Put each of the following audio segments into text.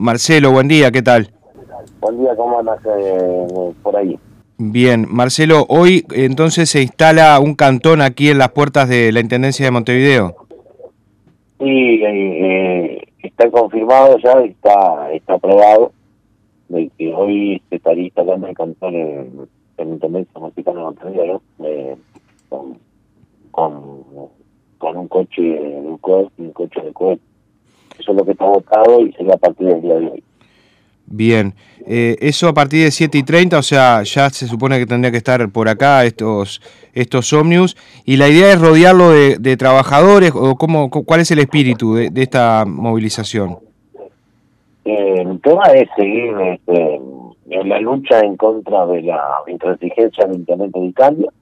Marcelo, buen día, ¿qué tal? Buen día, ¿cómo andas eh, por ahí? Bien, Marcelo, hoy entonces se instala un cantón aquí en las puertas de la Intendencia de Montevideo. Sí, eh, está confirmado ya, está, está aprobado, de que hoy se estaría instalando el cantón en, la Intendencia Municipal de Montevideo, eh, con, con, un coche, un, coche, un coche de cohete. Eso es lo que está votado y sería a partir del día de hoy. Bien, eh, eso a partir de 7 y 30, o sea, ya se supone que tendría que estar por acá estos, estos Omnius, y la idea es rodearlo de, trabajadores, o cómo, ¿cuál es el espíritu de, esta movilización? Eh, el tema es seguir este, en la lucha en contra de la intransigencia del Internet de cambio.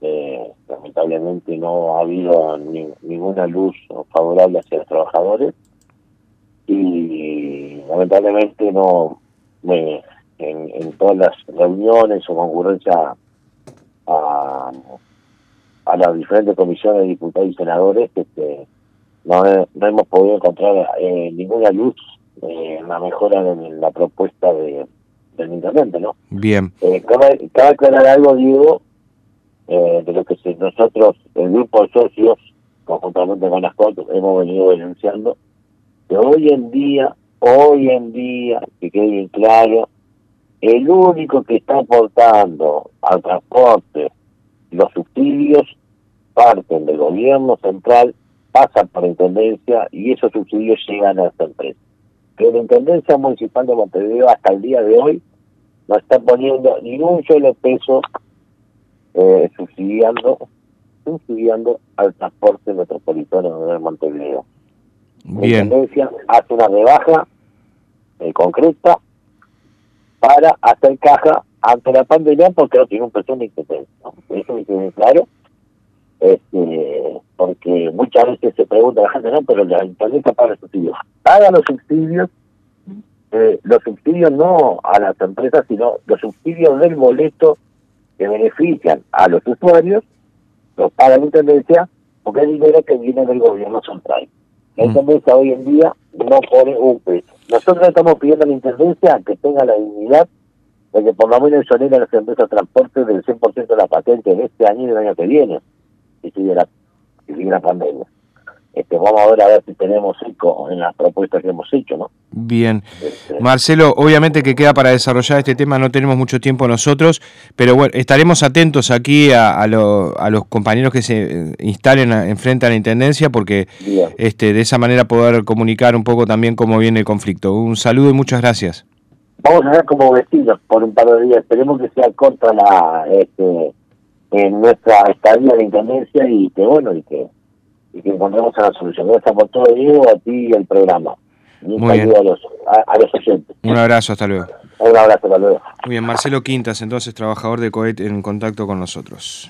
Eh, lamentablemente no ha habido ninguna luz favorable hacia los trabajadores y lamentablemente no me, en, todas las reuniones o concurrencia a, a las diferentes comisiones de diputados y senadores este, no, no hemos podido encontrar eh, ninguna luz eh, en la mejora de la propuesta de, del intendente, ¿no? Bien. Eh, cabe, aclarar algo, Diego, eh, de lo que nosotros, el grupo de socios, conjuntamente con las fotos, hemos venido denunciando que hoy en día, hoy en día, que quede bien claro, el único que está aportando al transporte los subsidios parten del gobierno central, pasan por intendencia y esos subsidios llegan a esta empresa. Que la intendencia municipal de Montevideo hasta el día de hoy no está poniendo ni un solo peso eh, subsidiando subsidiando al transporte metropolitano de Montevideo. Bien. La tendencia hace una rebaja eh, concreta para hacer caja ante la pandemia porque no tiene un peso ni ¿no? Eso me queda claro. Este, porque muchas veces se pregunta la gente, no, pero la intendencia paga los subsidios. Paga los subsidios, eh, los subsidios no a las empresas, sino los subsidios del boleto que benefician a los usuarios, los paga la intendencia porque es dinero que viene del gobierno central. La intendencia hoy en día no pone un peso. Nosotros estamos pidiendo a la intendencia que tenga la dignidad de que por lo menos exonera a las empresas de transporte del 100% de la patente de este año y del año que viene, si sigue la, si sigue la pandemia. Este, vamos a ver a ver si tenemos eco en las propuestas que hemos hecho, ¿no? Bien. Este, Marcelo, obviamente que queda para desarrollar este tema, no tenemos mucho tiempo nosotros, pero bueno, estaremos atentos aquí a, los compañeros que se instalen enfrente a la Intendencia, porque este, de esa manera poder comunicar un poco también cómo viene el conflicto. Un saludo y muchas gracias. Vamos a ver como vecinos por un par de días, esperemos que sea corta la este, en nuestra estadía de Intendencia y que bueno, y que y que encontremos una solución. Gracias por todo, Diego, a ti y al programa. Muy bien. A los, a, los oyentes. Un abrazo, hasta luego. Un abrazo, hasta luego. Muy bien, Marcelo Quintas, entonces trabajador de COET en contacto con nosotros.